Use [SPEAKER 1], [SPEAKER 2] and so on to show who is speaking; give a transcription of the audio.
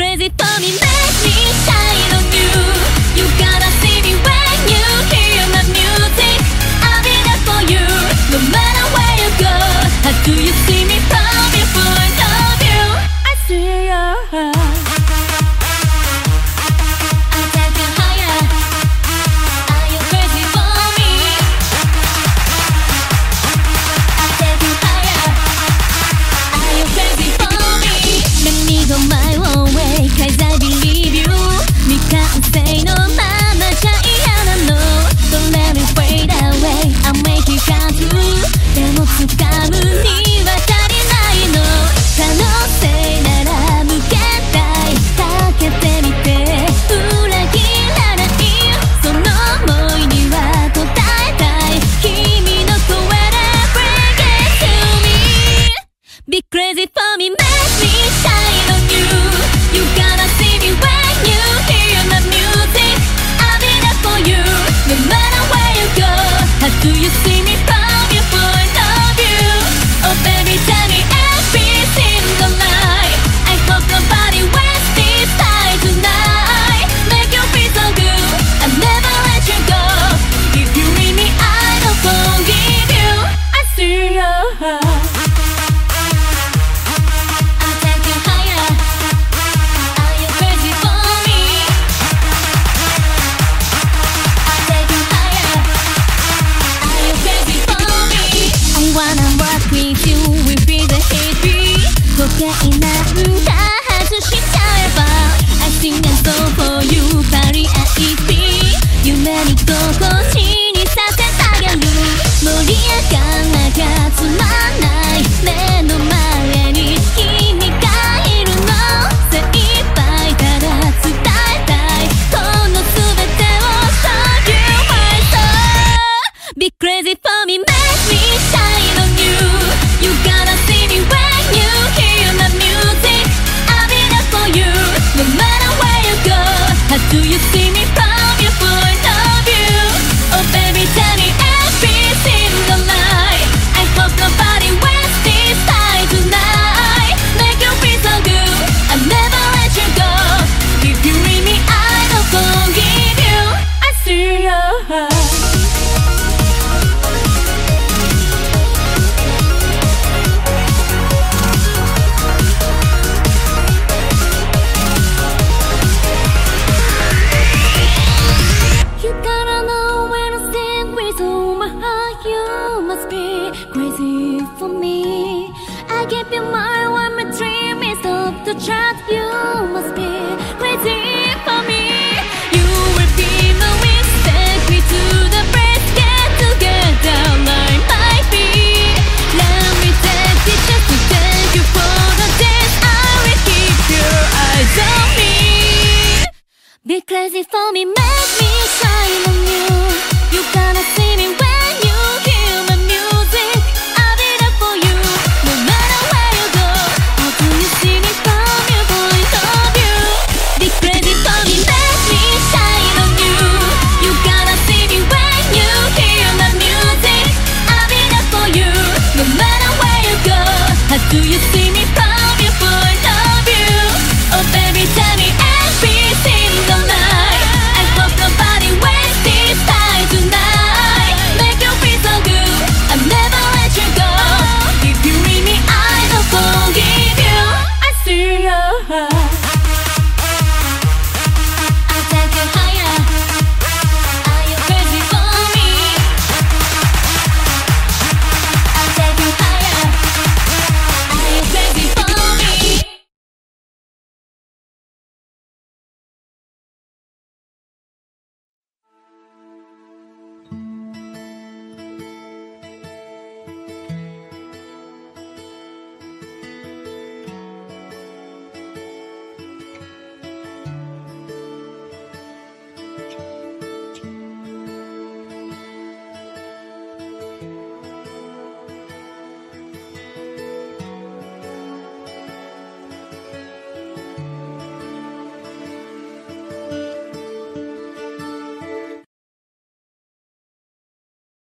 [SPEAKER 1] Crazy for me, make me shine on you You got you got must be crazy for me. I give you my one, my dream is up to chat. You must be crazy for me. You will be my wings, take me to the break, get together. get down like my feet. Let me take it just to thank you for the dance. I will keep your eyes on me. Be crazy for me. Do you see?